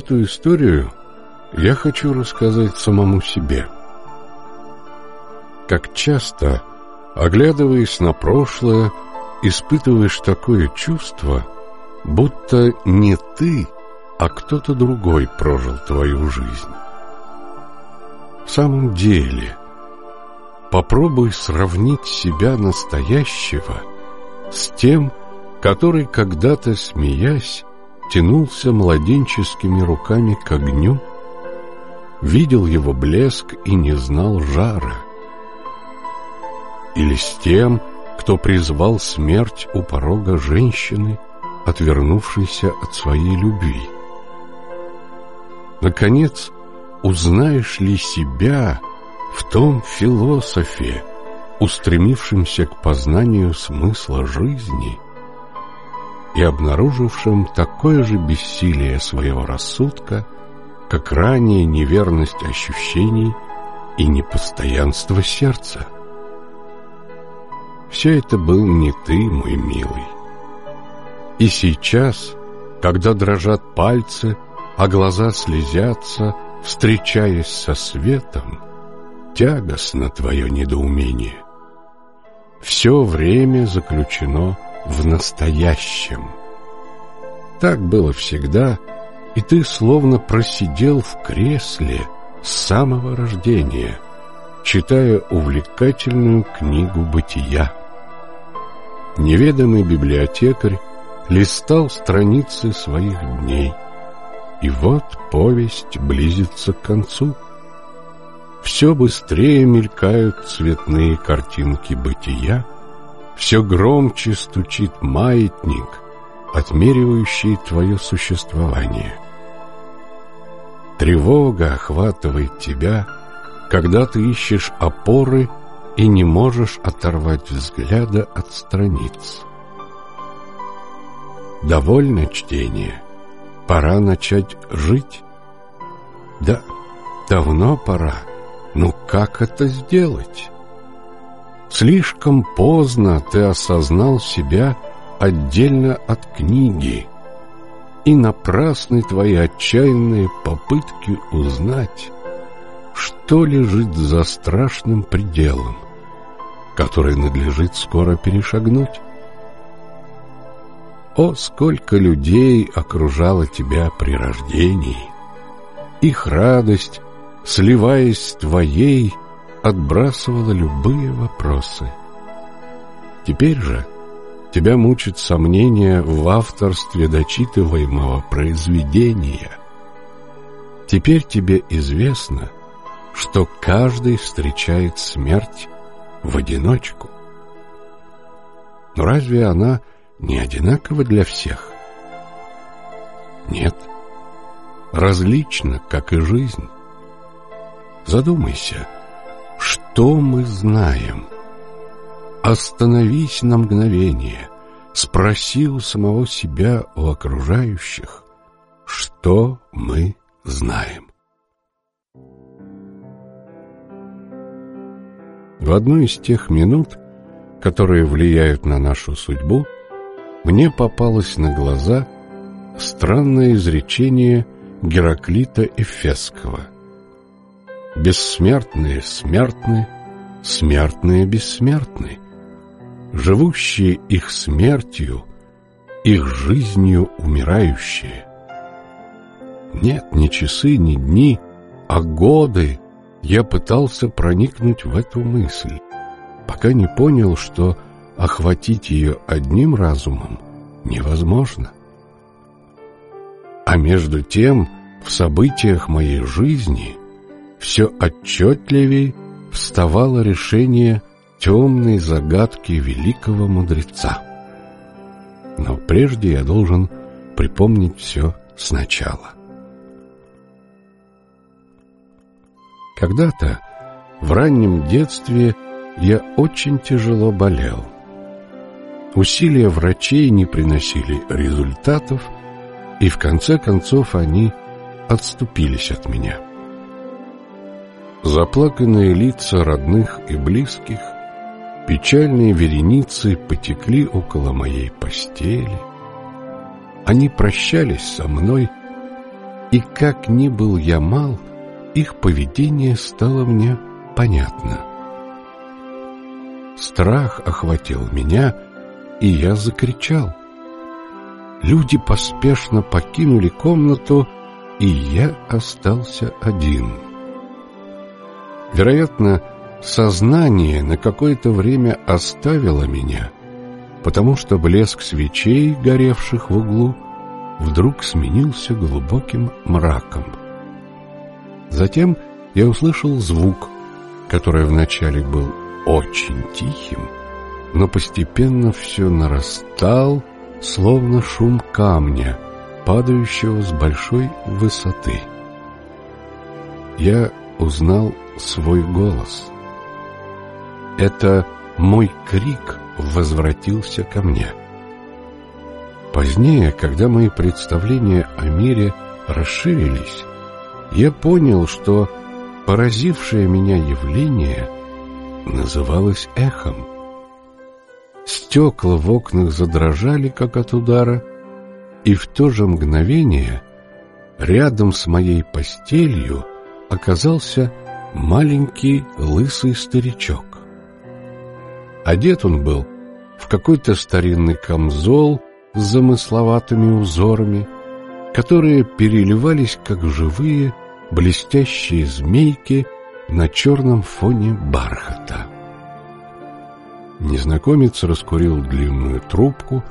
Эту историю я хочу рассказать самому себе. Как часто, оглядываясь на прошлое, испытываешь такое чувство, будто не ты, а кто-то другой прожил твою жизнь. В самом деле, попробуй сравнить себя настоящего с тем, который когда-то, смеясь, тянулся младенческими руками к огню, видел его блеск и не знал жара. Или с тем, кто призвал смерть у порога женщины, отвернувшейся от своей любви. Наконец, узнаешь ли себя в том философе, устремившемся к познанию смысла жизни и обнаружившем такое же бессилие своего рассудка, как ранее неверность ощущений и непостоянство сердца. Все это был не ты, мой милый. И сейчас, когда дрожат пальцы, а глаза слезятся, встречаясь со светом, тягостно твое недоумение. Все время заключено в настоящем. Так было всегда, и ты словно просидел в кресле с самого рождения, читая увлекательную книгу бытия. Неведомый библиотекарь листал страницы своих дней, и вот повесть близится к концу. Все быстрее мелькают цветные картинки бытия, все громче стучит маятник, отмеривающий твое существование. Тревога охватывает тебя, когда ты ищешь опоры и не можешь оторвать взгляда от страниц. Довольно чтение. Пора начать жить. Да, давно пора. Но как это сделать? Слишком поздно ты осознал себя отдельно от книги, и напрасны твои отчаянные попытки узнать, что лежит за страшным пределом, который надлежит скоро перешагнуть. О, сколько людей окружало тебя при рождении! Их радость, сливаясь с твоей, отбрасывала любые вопросы. Теперь же тебя мучат сомнения в авторстве дочитываемого произведения. Теперь тебе известно, что каждый встречает смерть в одиночку. Но разве она не одинаково для всех? Нет. Различно, как и жизнь. Задумайся, что мы знаем? Остановись на мгновение, спроси у самого себя, у окружающих, что мы знаем. В одну из тех минут, которые влияют на нашу судьбу, мне попалось на глаза странное изречение Гераклита Эфесского. «Бессмертные смертны, смертные бессмертны, живущие их смертью, их жизнью умирающие». Нет, ни часы, ни дни, а годы я пытался проникнуть в эту мысль, пока не понял, что охватить ее одним разумом невозможно. А между тем, в событиях моей жизни все отчетливее вставало решение темной загадки великого мудреца. Но прежде я должен припомнить все сначала. Когда-то, в раннем детстве, я очень тяжело болел – Усилия врачей не приносили результатов, и в конце концов они отступились от меня. Заплаканные лица родных и близких, печальные вереницы потекли около моей постели. Они прощались со мной, И как ни был я мал, их поведение стало мне понятно. Страх охватил меня, и я закричал. Люди поспешно покинули комнату, и я остался один. Вероятно, сознание на какое-то время оставило меня, потому что блеск свечей, горевших в углу, вдруг сменился глубоким мраком. Затем я услышал звук, который вначале был очень тихим, но постепенно все нарастал, словно шум камня, падающего с большой высоты. Я узнал свой голос. Это мой крик возвратился ко мне. Позднее, когда мои представления о мире расширились, я понял, что поразившее меня явление называлось эхом. Стекла в окнах задрожали, как от удара, и в то же мгновение рядом с моей постелью оказался маленький лысый старичок. Одет он был в какой-то старинный камзол с замысловатыми узорами, которые переливались, как живые, блестящие змейки на черном фоне бархата. Незнакомец раскурил длинную трубку,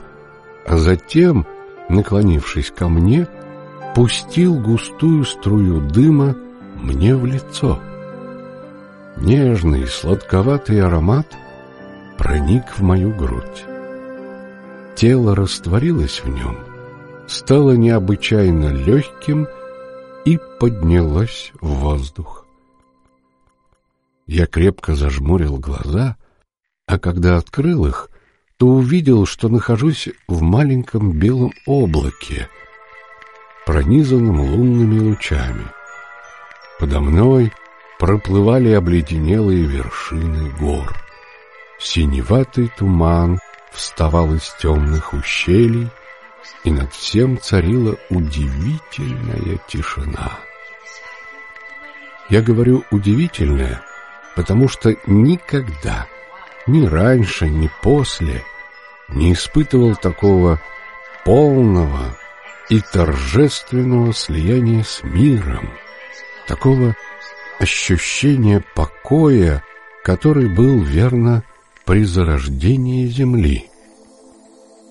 а затем, наклонившись ко мне, пустил густую струю дыма мне в лицо. Нежный сладковатый аромат проник в мою грудь. Тело растворилось в нем, стало необычайно легким и поднялось в воздух. Я крепко зажмурил глаза — а когда открыл их, то увидел, что нахожусь в маленьком белом облаке, пронизанном лунными лучами. Подо мной проплывали обледенелые вершины гор. Синеватый туман вставал из темных ущелий, и над всем царила удивительная тишина. Я говорю «удивительная», потому что никогда ни раньше, ни после не испытывал такого полного и торжественного слияния с миром, такого ощущения покоя, который был верно при зарождении Земли.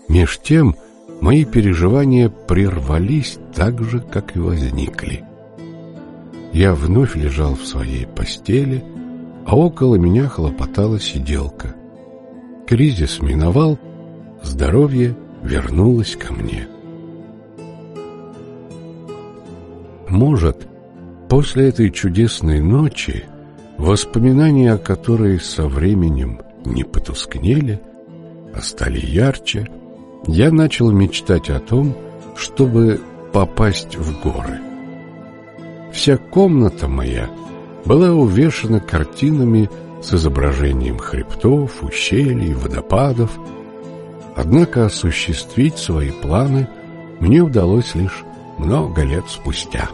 Меж тем мои переживания прервались так же, как и возникли. Я вновь лежал в своей постели, а около меня хлопотала сиделка. Кризис миновал, здоровье вернулось ко мне. Может, после этой чудесной ночи, воспоминания о которой со временем не потускнели, а стали ярче, я начал мечтать о том, чтобы попасть в горы. Вся комната моя — была увешана картинами с изображением хребтов, ущелий, водопадов. Однако осуществить свои планы мне удалось лишь много лет спустя.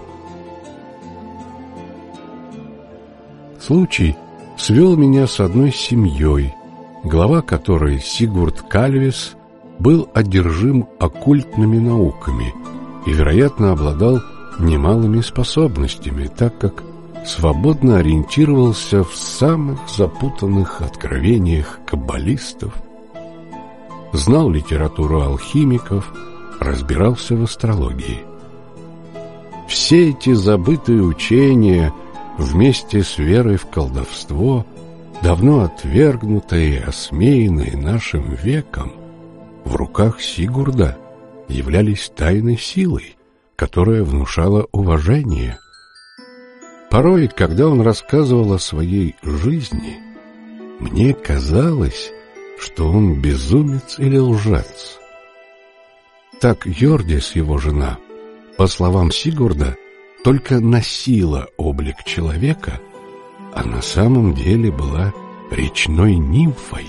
Случай свел меня с одной семьей, глава которой Сигурд Кальвис был одержим оккультными науками и, вероятно, обладал немалыми способностями, так как свободно ориентировался в самых запутанных откровениях каббалистов, знал литературу алхимиков, разбирался в астрологии. Все эти забытые учения вместе с верой в колдовство, давно отвергнутые и осмеянные нашим веком, в руках Сигурда являлись тайной силой, которая внушала уважение – Порой, когда он рассказывал о своей жизни, мне казалось, что он безумец или лжец. Так Йордис, его жена, по словам Сигурда, только носила облик человека, а на самом деле была речной нимфой,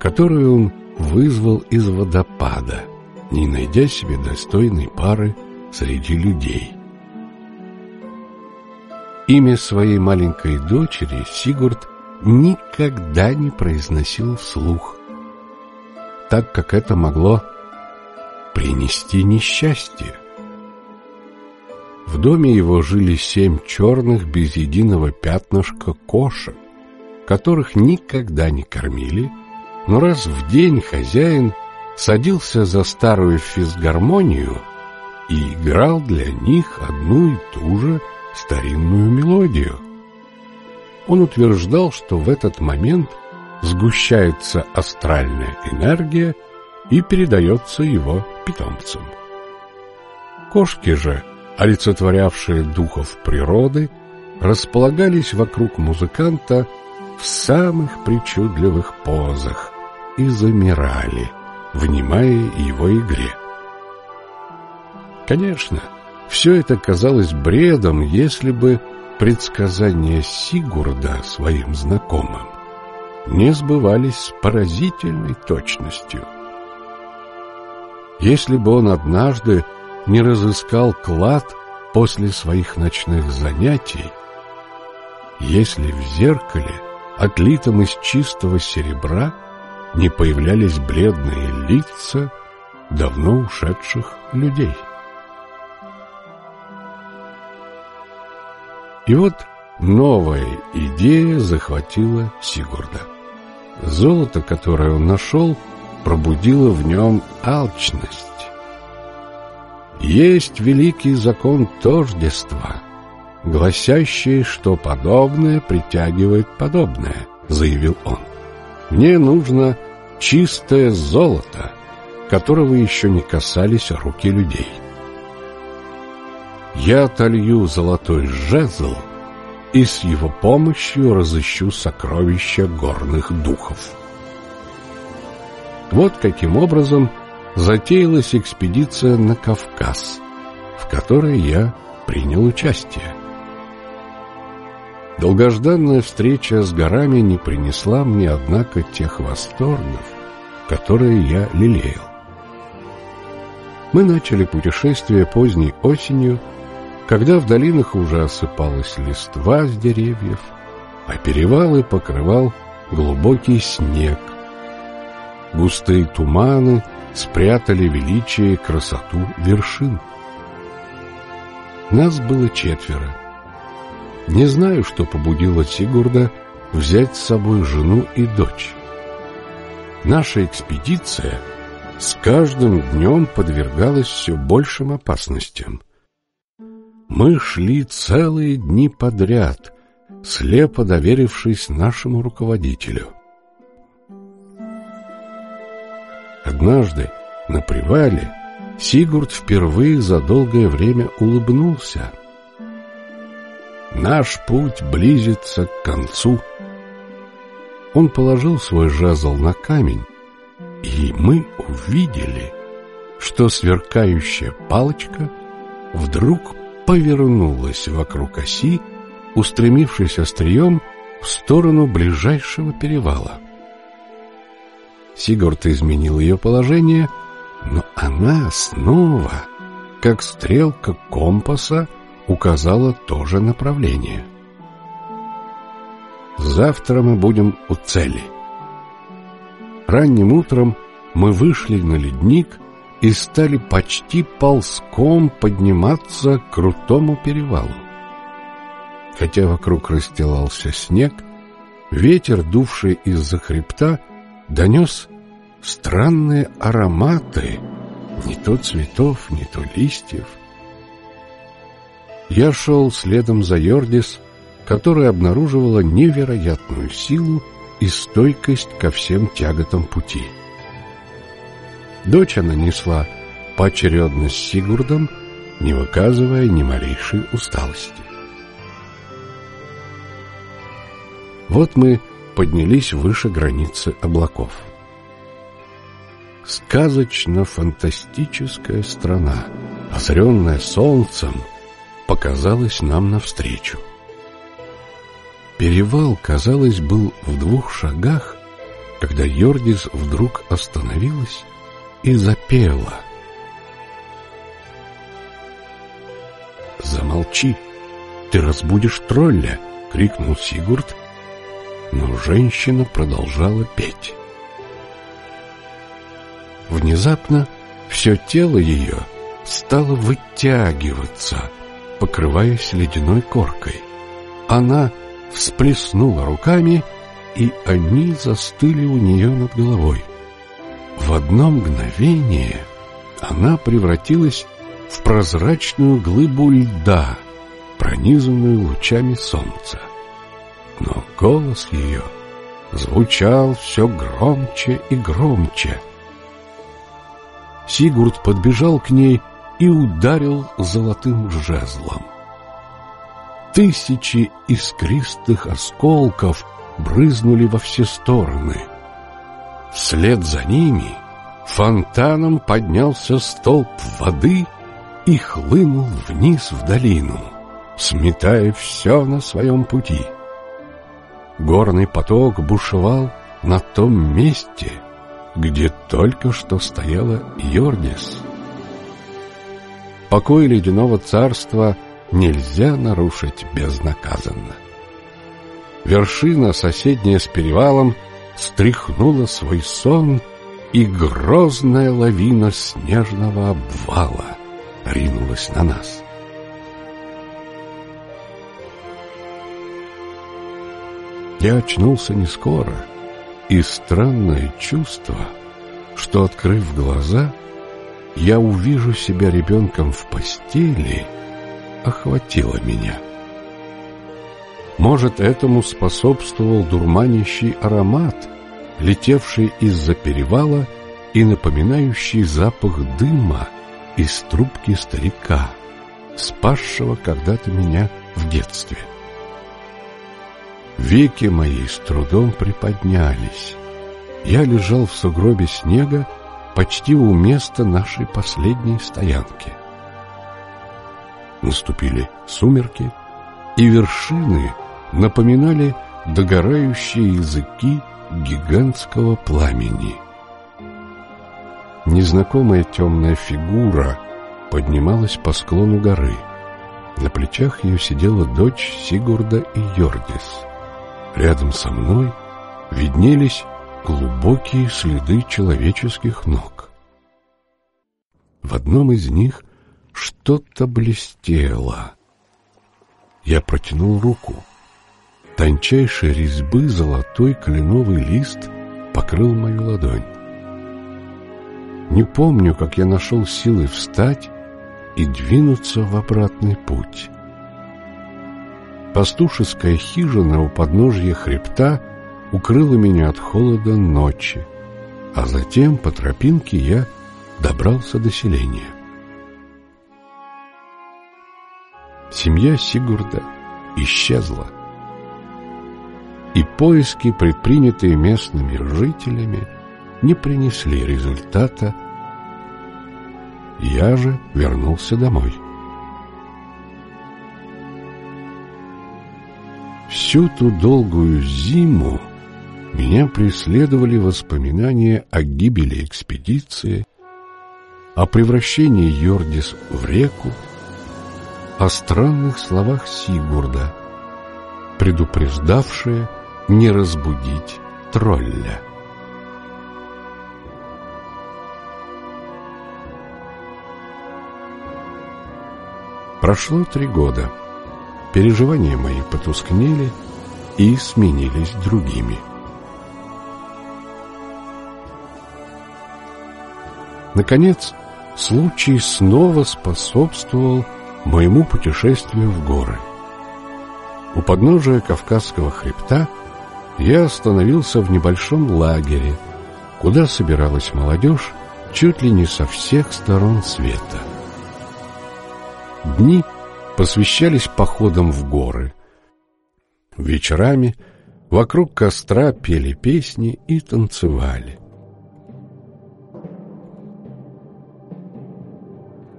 которую он вызвал из водопада, не найдя себе достойной пары среди людей. Имя своей маленькой дочери Сигурд никогда не произносил вслух, так как это могло принести несчастье. В доме его жили семь черных без единого пятнышка кошек, которых никогда не кормили, но раз в день хозяин садился за старую физгармонию и играл для них одну и ту же старинную мелодию. Он утверждал, что в этот момент сгущается астральная энергия и передается его питомцам. Кошки же — олицетворявшие духов природы, располагались вокруг музыканта в самых причудливых позах и замирали, внимая его игре. Конечно, все это казалось бредом, если бы предсказания Сигурда своим знакомым не сбывались с поразительной точностью. Если бы он однажды не разыскал клад после своих ночных занятий, если в зеркале, отлитом из чистого серебра, не появлялись бледные лица давно ушедших людей. И вот новая идея захватила Сигурда. Золото, которое он нашел, пробудило в нем алчность, есть великий закон тождества, гласящий, что подобное притягивает подобное, заявил он. Мне нужно чистое золото, которого еще не касались руки людей. Я отолью золотой жезл и с его помощью разыщу сокровища горных духов. Вот каким образом затеялась экспедиция на Кавказ, в которой я принял участие. Долгожданная встреча с горами не принесла мне, однако, тех восторгов, которые я лелеял. Мы начали путешествие поздней осенью, когда в долинах уже осыпалась листва с деревьев, а перевалы покрывал глубокий снег. Густые туманы — спрятали величие и красоту вершин. Нас было четверо. Не знаю, что побудило Сигурда взять с собой жену и дочь. Наша экспедиция с каждым днем подвергалась все большим опасностям. Мы шли целые дни подряд, слепо доверившись нашему руководителю. Однажды на привале Сигурд впервые за долгое время улыбнулся. Наш путь близится к концу. Он положил свой жезл на камень, и мы увидели, что сверкающая палочка вдруг повернулась вокруг оси, устремившись острием в сторону ближайшего перевала. Сигурд изменил ее положение, но она снова, как стрелка компаса, указала то же направление. Завтра мы будем у цели. Ранним утром мы вышли на ледник и стали почти ползком подниматься к крутому перевалу. Хотя вокруг расстилался снег, ветер, дувший из-за хребта, донес странные ароматы, не то цветов, не то листьев. Я шел следом за Йордис, которая обнаруживала невероятную силу и стойкость ко всем тяготам пути. Дочь она несла поочередно с Сигурдом, не выказывая ни малейшей усталости. Вот мы поднялись выше границы облаков. Сказочно-фантастическая страна, озаренная солнцем, показалась нам навстречу. Перевал, казалось, был в двух шагах, когда Йордис вдруг остановилась и запела. «Замолчи! Ты разбудишь тролля!» — крикнул Сигурд, но женщина продолжала петь. Внезапно все тело ее стало вытягиваться, покрываясь ледяной коркой. Она всплеснула руками, и они застыли у нее над головой. В одно мгновение она превратилась в прозрачную глыбу льда, пронизанную лучами солнца. Но голос ее звучал все громче и громче. Сигурд подбежал к ней и ударил золотым жезлом. Тысячи искристых осколков брызнули во все стороны. Вслед за ними фонтаном поднялся столб воды и хлынул вниз в долину, сметая все на своем пути. Горный поток бушевал на том месте, где только что стояла Йордис. Покой ледяного царства нельзя нарушить безнаказанно. Вершина, соседняя с перевалом, стряхнула свой сон, и грозная лавина снежного обвала ринулась на нас. Я очнулся не скоро, и странное чувство, что, открыв глаза, я увижу себя ребенком в постели, охватило меня. Может, этому способствовал дурманящий аромат, летевший из-за перевала и напоминающий запах дыма из трубки старика, спасшего когда-то меня в детстве. Веки мои с трудом приподнялись. Я лежал в сугробе снега почти у места нашей последней стоянки. Наступили сумерки, и вершины напоминали догорающие языки гигантского пламени. Незнакомая темная фигура поднималась по склону горы. На плечах ее сидела дочь Сигурда и Йордис. Рядом со мной виднелись глубокие следы человеческих ног. В одном из них что-то блестело. Я протянул руку. Тончайшей резьбы золотой кленовый лист покрыл мою ладонь. Не помню, как я нашел силы встать и двинуться в обратный путь. Пастушеская хижина у подножья хребта укрыла меня от холода ночи, а затем по тропинке я добрался до селения. Семья Сигурда исчезла, и поиски, предпринятые местными жителями, не принесли результата. Я же вернулся домой. Всю ту долгую зиму меня преследовали воспоминания о гибели экспедиции, о превращении Йордис в реку, о странных словах Сигурда, предупреждавшие не разбудить тролля. Прошло три года. Переживания мои потускнели и сменились другими. Наконец, случай снова способствовал моему путешествию в горы. У подножия Кавказского хребта я остановился в небольшом лагере, куда собиралась молодежь чуть ли не со всех сторон света. Дни посвящались походам в горы. Вечерами вокруг костра пели песни и танцевали.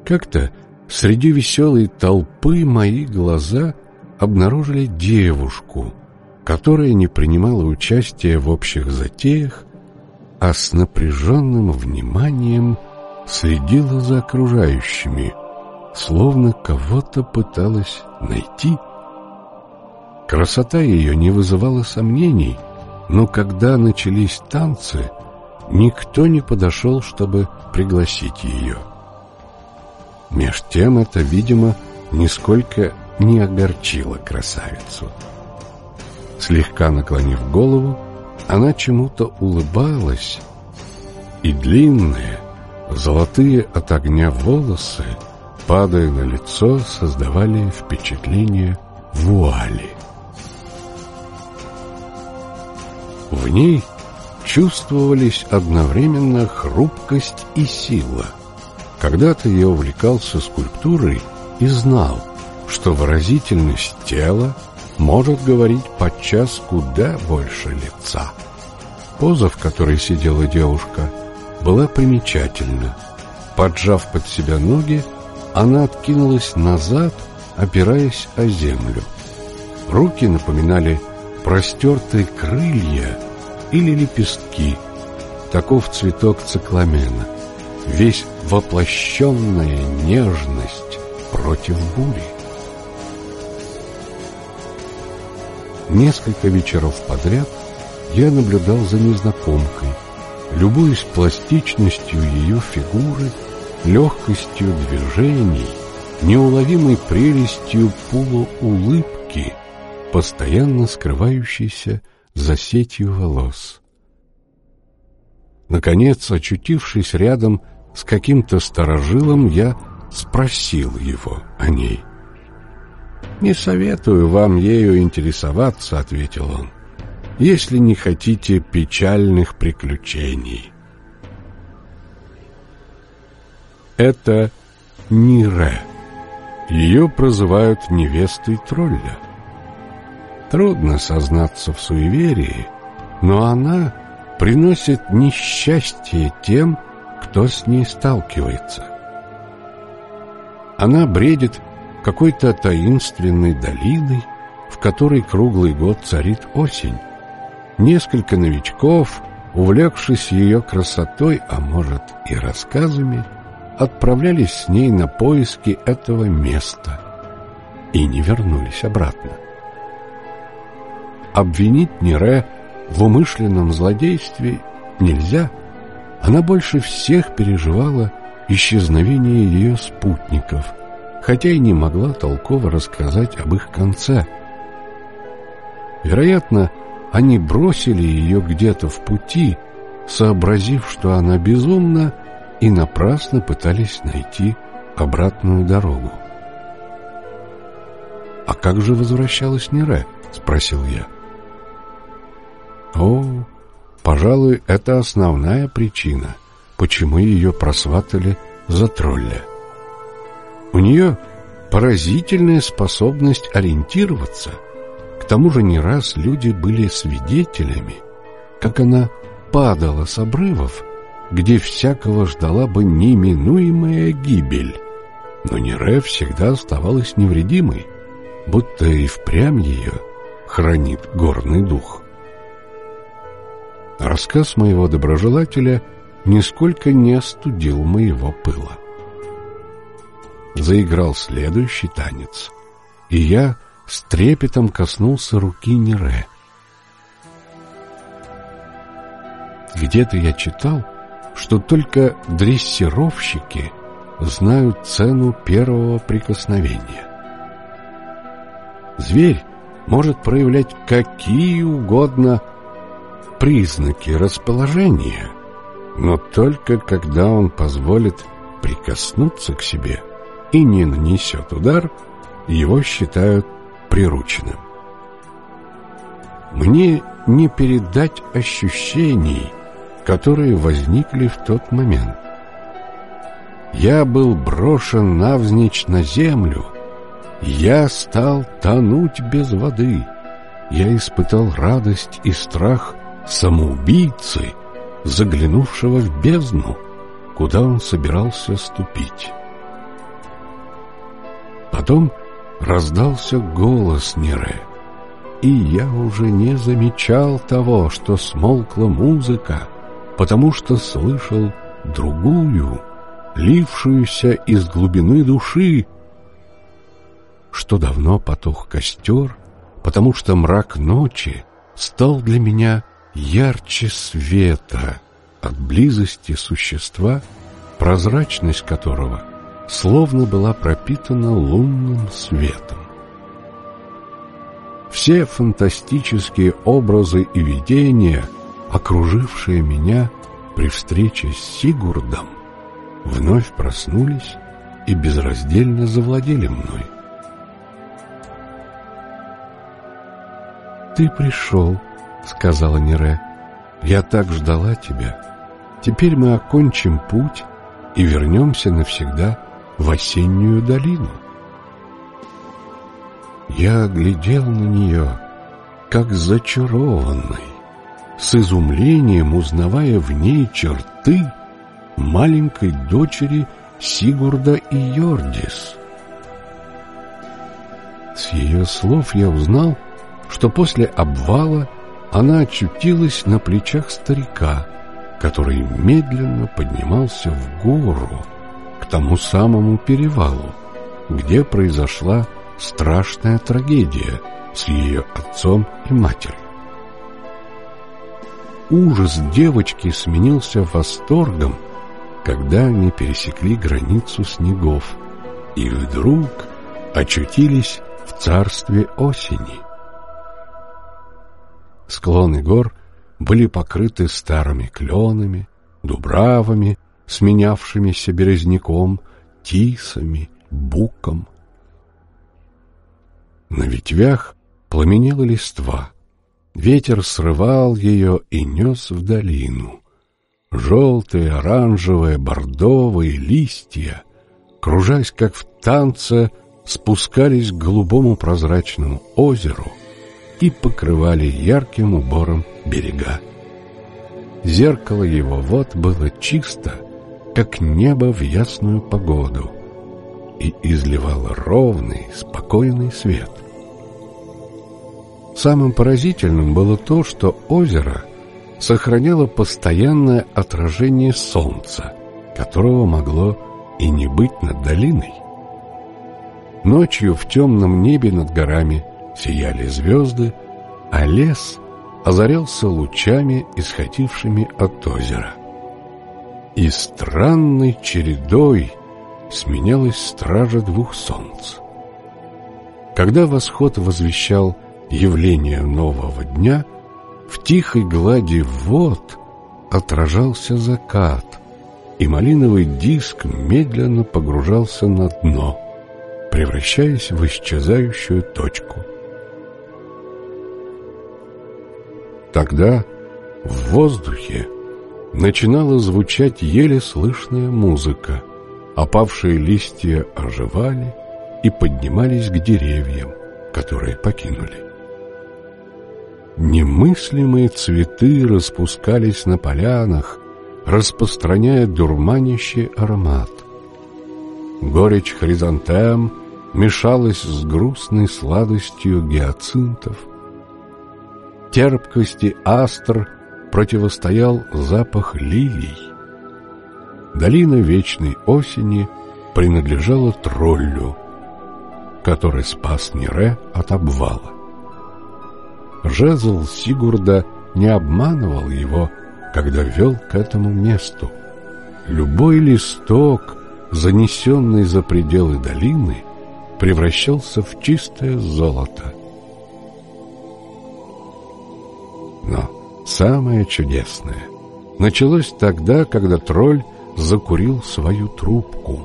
Как-то среди веселой толпы мои глаза обнаружили девушку, которая не принимала участия в общих затеях, а с напряженным вниманием следила за окружающими, словно кого-то пыталась найти. Красота ее не вызывала сомнений, но когда начались танцы, никто не подошел, чтобы пригласить ее. Меж тем это, видимо, нисколько не огорчило красавицу. Слегка наклонив голову, она чему-то улыбалась, и длинные, золотые от огня волосы, падая на лицо, создавали впечатление вуали. В ней чувствовались одновременно хрупкость и сила. Когда-то я увлекался скульптурой и знал, что выразительность тела может говорить подчас куда больше лица. Поза, в которой сидела девушка, была примечательна. Поджав под себя ноги, она откинулась назад, опираясь о землю. Руки напоминали простертые крылья или лепестки. Таков цветок цикламена. Весь воплощенная нежность против бури. Несколько вечеров подряд я наблюдал за незнакомкой, любуясь пластичностью ее фигуры, легкостью движений, неуловимой прелестью полуулыбки, постоянно скрывающейся за сетью волос. Наконец, очутившись рядом с каким-то старожилом, я спросил его о ней. «Не советую вам ею интересоваться», — ответил он, «если не хотите печальных приключений». Это Нире. Ее прозывают невестой тролля. Трудно сознаться в суеверии, но она приносит несчастье тем, кто с ней сталкивается. Она бредит какой-то таинственной долиной, в которой круглый год царит осень. Несколько новичков, увлекшись ее красотой, а может и рассказами, отправлялись с ней на поиски этого места и не вернулись обратно. Обвинить Нере в умышленном злодействе нельзя. Она больше всех переживала исчезновение ее спутников – хотя и не могла толково рассказать об их конце. Вероятно, они бросили ее где-то в пути, сообразив, что она безумна, и напрасно пытались найти обратную дорогу. «А как же возвращалась Нере?» — спросил я. «О, пожалуй, это основная причина, почему ее просватали за тролля. У нее поразительная способность ориентироваться. К тому же не раз люди были свидетелями, как она падала с обрывов, где всякого ждала бы неминуемая гибель. Но Нере всегда оставалась невредимой, будто и впрямь ее хранит горный дух. Рассказ моего доброжелателя нисколько не остудил моего пыла заиграл следующий танец, и я с трепетом коснулся руки Нере. Где-то я читал, что только дрессировщики знают цену первого прикосновения. Зверь может проявлять какие угодно признаки расположения, но только когда он позволит прикоснуться к себе – и не нанесет удар, его считают прирученным. Мне не передать ощущений, которые возникли в тот момент. Я был брошен навзничь на землю, я стал тонуть без воды, я испытал радость и страх самоубийцы, заглянувшего в бездну, куда он собирался ступить. Потом раздался голос Нере, и я уже не замечал того, что смолкла музыка, потому что слышал другую, лившуюся из глубины души, что давно потух костер, потому что мрак ночи стал для меня ярче света от близости существа, прозрачность которого словно была пропитана лунным светом. Все фантастические образы и видения, окружившие меня при встрече с Сигурдом, вновь проснулись и безраздельно завладели мной. «Ты пришел», — сказала Нере. «Я так ждала тебя. Теперь мы окончим путь и вернемся навсегда в осеннюю долину». Я глядел на нее, как зачарованный, с изумлением узнавая в ней черты маленькой дочери Сигурда и Йордис. С ее слов я узнал, что после обвала она очутилась на плечах старика, который медленно поднимался в гору к тому самому перевалу, где произошла страшная трагедия с ее отцом и матерью. Ужас девочки сменился восторгом, когда они пересекли границу снегов и вдруг очутились в царстве осени. Склоны гор были покрыты старыми кленами, дубравами, сменявшимися березняком, тисами, буком. На ветвях пламенела листва. Ветер срывал ее и нес в долину. Желтые, оранжевые, бордовые листья, кружась как в танце, спускались к голубому прозрачному озеру и покрывали ярким убором берега. Зеркало его вот было чисто, как небо в ясную погоду, и изливало ровный, спокойный свет. Самым поразительным было то, что озеро сохраняло постоянное отражение солнца, которого могло и не быть над долиной. Ночью в темном небе над горами сияли звезды, а лес озарялся лучами, исходившими от озера. И странной чередой сменялась стража двух солнц. Когда восход возвещал явление нового дня, в тихой глади вод отражался закат, и малиновый диск медленно погружался на дно, превращаясь в исчезающую точку. Тогда в воздухе начинала звучать еле слышная музыка, опавшие листья оживали и поднимались к деревьям, которые покинули. Немыслимые цветы распускались на полянах, распространяя дурманящий аромат. Горечь хризантем мешалась с грустной сладостью гиацинтов. Терпкости астр противостоял запах лилий. Долина вечной осени принадлежала троллю, который спас Нере от обвала. Жезл Сигурда не обманывал его, когда вел к этому месту. Любой листок, занесенный за пределы долины, превращался в чистое золото. Но самое чудесное началось тогда, когда тролль закурил свою трубку.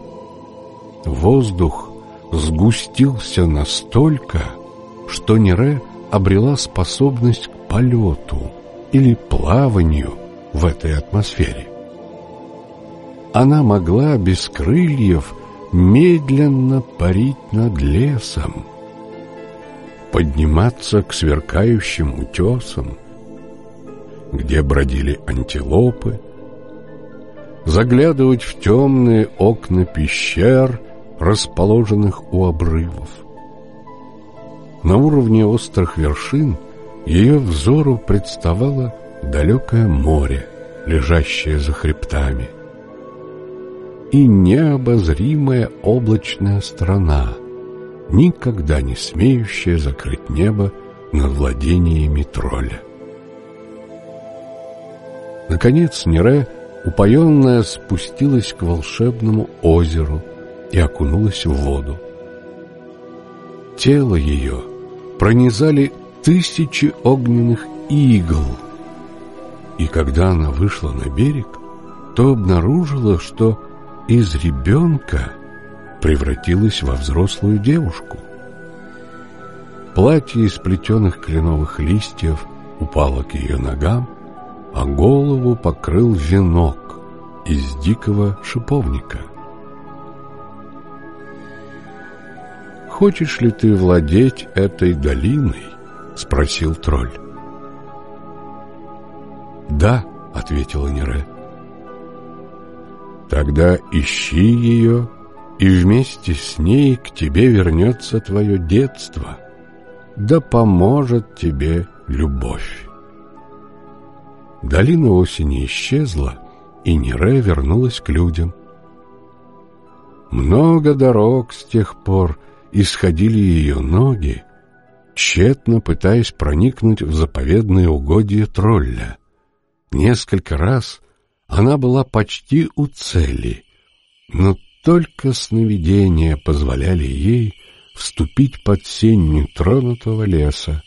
Воздух сгустился настолько, что Нере обрела способность к полету или плаванию в этой атмосфере. Она могла без крыльев медленно парить над лесом, подниматься к сверкающим утесам, где бродили антилопы, заглядывать в темные окна пещер, расположенных у обрывов. На уровне острых вершин ее взору представало далекое море, лежащее за хребтами. и необозримая облачная страна, никогда не смеющая закрыть небо над владениями тролля. Наконец Нере, упоенная, спустилась к волшебному озеру и окунулась в воду. Тело ее пронизали тысячи огненных игл, и когда она вышла на берег, то обнаружила, что из ребенка превратилась во взрослую девушку. Платье из плетеных кленовых листьев упало к ее ногам, а голову покрыл венок из дикого шиповника. «Хочешь ли ты владеть этой долиной?» — спросил тролль. «Да», — ответила Нере. «Тогда ищи ее, и вместе с ней к тебе вернется твое детство, да поможет тебе любовь». Долина осени исчезла, и Нере вернулась к людям. Много дорог с тех пор исходили ее ноги, тщетно пытаясь проникнуть в заповедные угодья тролля. Несколько раз она была почти у цели, но только сновидения позволяли ей вступить под сень нетронутого леса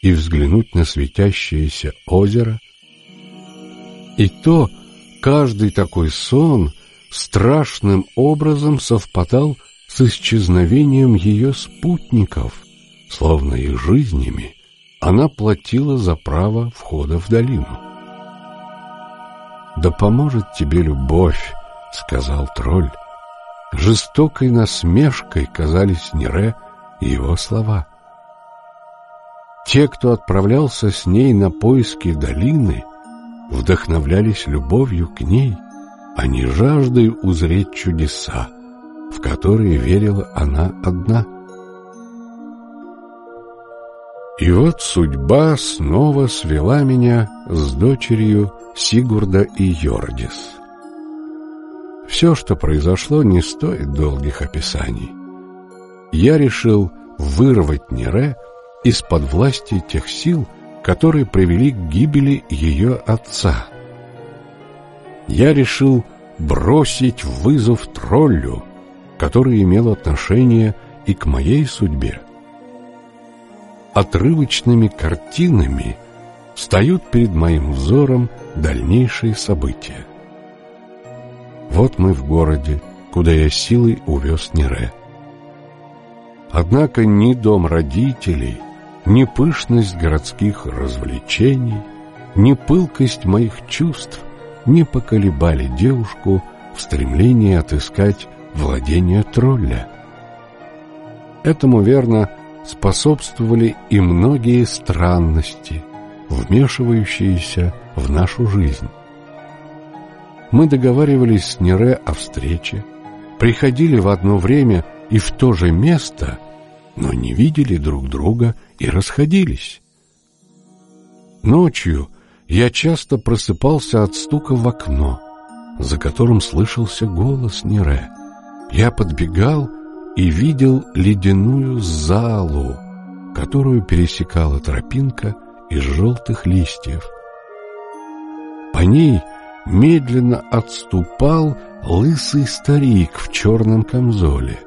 и взглянуть на светящееся озеро, и то каждый такой сон страшным образом совпадал с исчезновением ее спутников, словно их жизнями она платила за право входа в долину. «Да поможет тебе любовь», — сказал тролль. Жестокой насмешкой казались Нере и его слова. Те, кто отправлялся с ней на поиски долины, вдохновлялись любовью к ней, а не жаждой узреть чудеса, в которые верила она одна. И вот судьба снова свела меня с дочерью Сигурда и Йордис. Все, что произошло, не стоит долгих описаний. Я решил вырвать Нере из-под власти тех сил, которые привели к гибели ее отца. Я решил бросить вызов троллю, который имел отношение и к моей судьбе. Отрывочными картинами встают перед моим взором дальнейшие события. Вот мы в городе, куда я силой увез Нере. Однако ни дом родителей, ни пышность городских развлечений, ни пылкость моих чувств не поколебали девушку в стремлении отыскать владение тролля. Этому верно способствовали и многие странности, вмешивающиеся в нашу жизнь. Мы договаривались с Нере о встрече, приходили в одно время и в то же место, но не видели друг друга и расходились. Ночью я часто просыпался от стука в окно, за которым слышался голос Нере. Я подбегал и видел ледяную залу, которую пересекала тропинка из желтых листьев. По ней медленно отступал лысый старик в черном камзоле.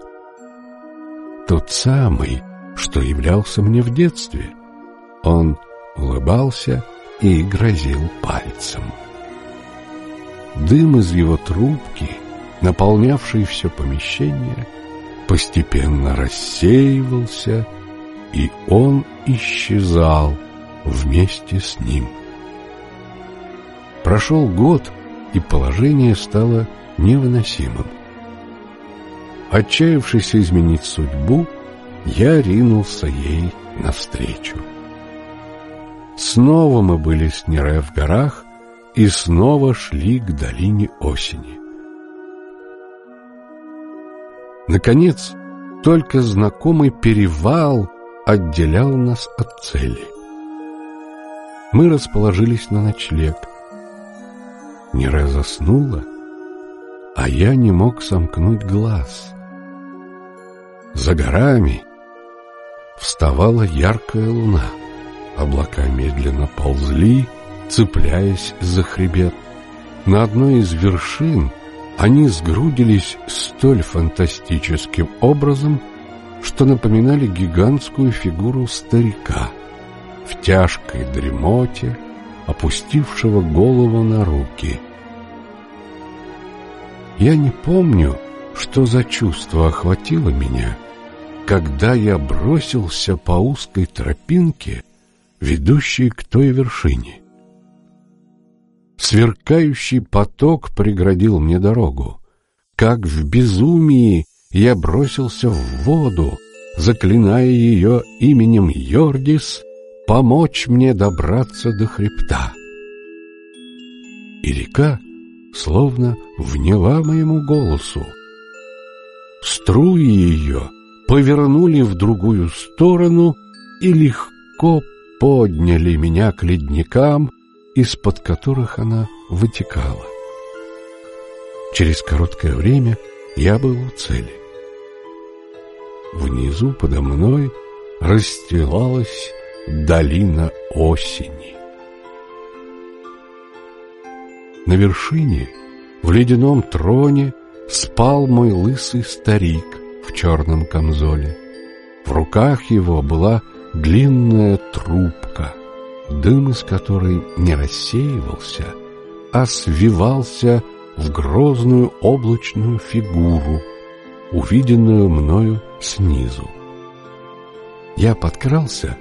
Тот самый, что являлся мне в детстве. Он улыбался и грозил пальцем. Дым из его трубки, наполнявший все помещение, постепенно рассеивался, и он исчезал вместе с ним. Прошел год, и положение стало невыносимым. Отчаявшись изменить судьбу, я ринулся ей навстречу. Снова мы были с Нере в горах и снова шли к долине осени. Наконец, только знакомый перевал отделял нас от цели. Мы расположились на ночлег. Нере заснула, а я не мог сомкнуть глаз. За горами вставала яркая луна. Облака медленно ползли, цепляясь за хребет. На одной из вершин они сгрудились столь фантастическим образом, что напоминали гигантскую фигуру старика в тяжкой дремоте, опустившего голову на руки. Я не помню, что за чувство охватило меня, когда я бросился по узкой тропинке, ведущей к той вершине. Сверкающий поток преградил мне дорогу. Как в безумии я бросился в воду, заклиная ее именем Йордис помочь мне добраться до хребта. И река словно вняла моему голосу. Струи ее повернули в другую сторону и легко подняли меня к ледникам, из-под которых она вытекала. Через короткое время я был у цели. Внизу подо мной расстилалась долина осени. На вершине, в ледяном троне, спал мой лысый старик в черном камзоле. В руках его была длинная трубка — дым из которой не рассеивался, а свивался в грозную облачную фигуру, увиденную мною снизу. Я подкрался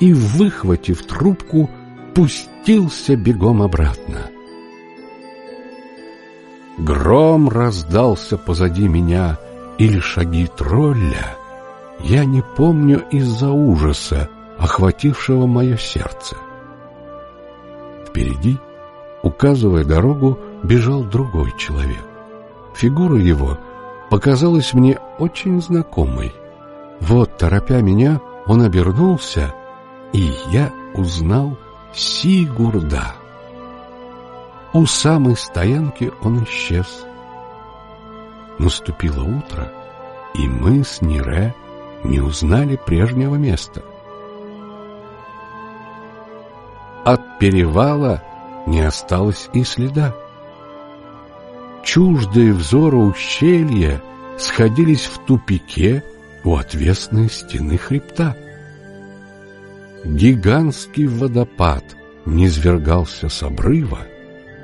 и, выхватив трубку, пустился бегом обратно. Гром раздался позади меня или шаги тролля. Я не помню из-за ужаса, охватившего мое сердце. Впереди, указывая дорогу, бежал другой человек. Фигура его показалась мне очень знакомой. Вот, торопя меня, он обернулся, и я узнал Сигурда. У самой стоянки он исчез. Наступило утро, и мы с Нире не узнали прежнего места — От перевала не осталось и следа. Чуждые взору ущелья сходились в тупике у отвесной стены хребта. Гигантский водопад низвергался с обрыва,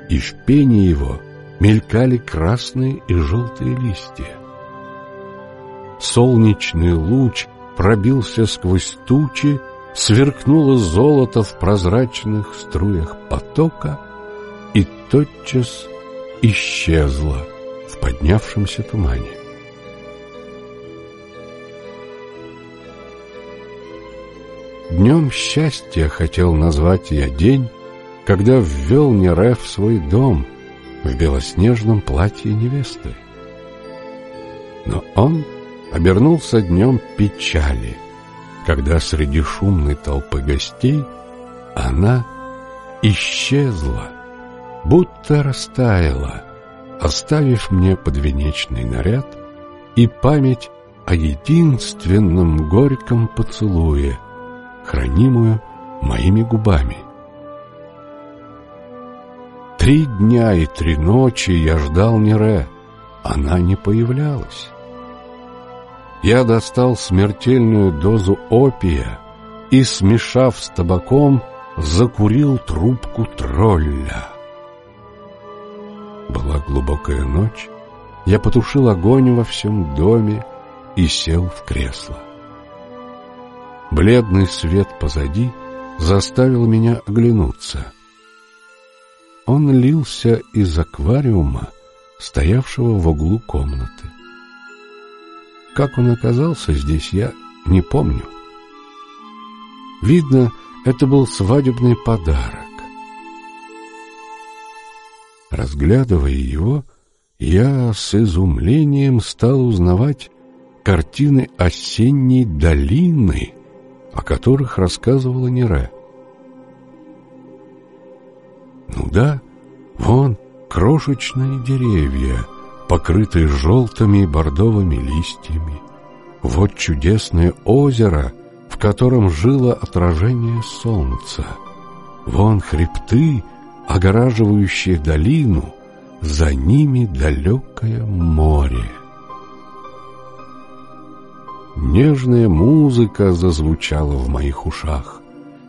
и в пене его мелькали красные и желтые листья. Солнечный луч пробился сквозь тучи сверкнуло золото в прозрачных струях потока и тотчас исчезло в поднявшемся тумане. Днем счастья хотел назвать я день, когда ввел Нере в свой дом в белоснежном платье невесты. Но он обернулся днем печали — когда среди шумной толпы гостей она исчезла, будто растаяла, оставив мне подвенечный наряд и память о единственном горьком поцелуе, хранимую моими губами. Три дня и три ночи я ждал Нере, она не появлялась я достал смертельную дозу опия и, смешав с табаком, закурил трубку тролля. Была глубокая ночь, я потушил огонь во всем доме и сел в кресло. Бледный свет позади заставил меня оглянуться. Он лился из аквариума, стоявшего в углу комнаты. Как он оказался здесь, я не помню. Видно, это был свадебный подарок. Разглядывая его, я с изумлением стал узнавать картины осенней долины, о которых рассказывала Нере. Ну да, вон крошечные деревья — покрытый желтыми и бордовыми листьями. Вот чудесное озеро, в котором жило отражение солнца. Вон хребты, огораживающие долину, за ними далекое море. Нежная музыка зазвучала в моих ушах.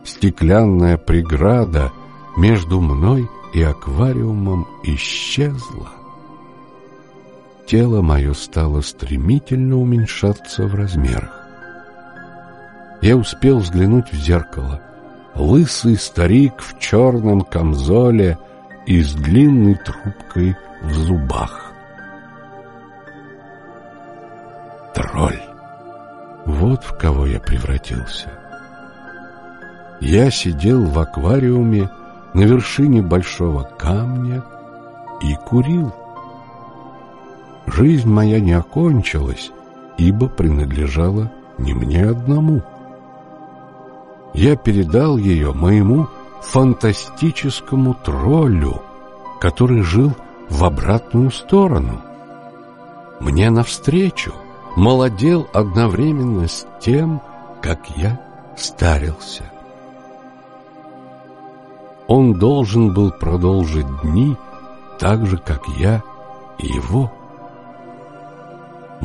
Стеклянная преграда между мной и аквариумом исчезла. Тело мое стало стремительно уменьшаться в размерах. Я успел взглянуть в зеркало. Лысый старик в черном камзоле и с длинной трубкой в зубах. Тролль. Вот в кого я превратился. Я сидел в аквариуме на вершине большого камня и курил. Жизнь моя не окончилась, ибо принадлежала не мне одному. Я передал ее моему фантастическому троллю, который жил в обратную сторону. Мне навстречу молодел одновременно с тем, как я старился. Он должен был продолжить дни так же, как я его.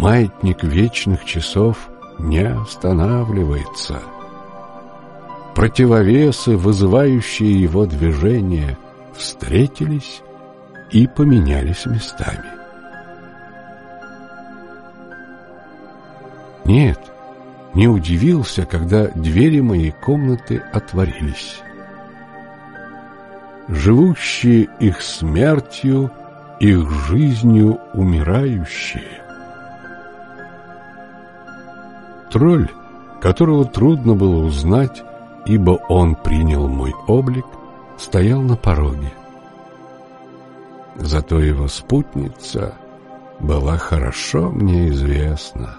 Маятник вечных часов не останавливается. Противовесы, вызывающие его движение, встретились и поменялись местами. Нет, не удивился, когда двери моей комнаты отворились. Живущие их смертью, их жизнью умирающие. Тролль, которого трудно было узнать, ибо он принял мой облик, стоял на пороге. Зато его спутница была хорошо мне известна.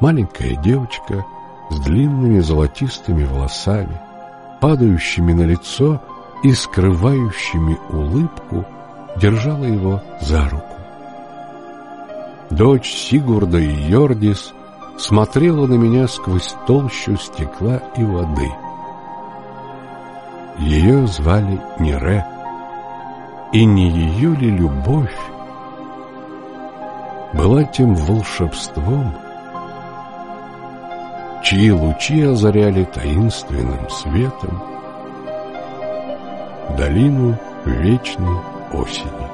Маленькая девочка с длинными золотистыми волосами, падающими на лицо и скрывающими улыбку, держала его за руку. Дочь Сигурда и Йордис смотрела на меня сквозь толщу стекла и воды. Ее звали Нере, и не ее ли любовь была тем волшебством, чьи лучи озаряли таинственным светом долину вечной осени.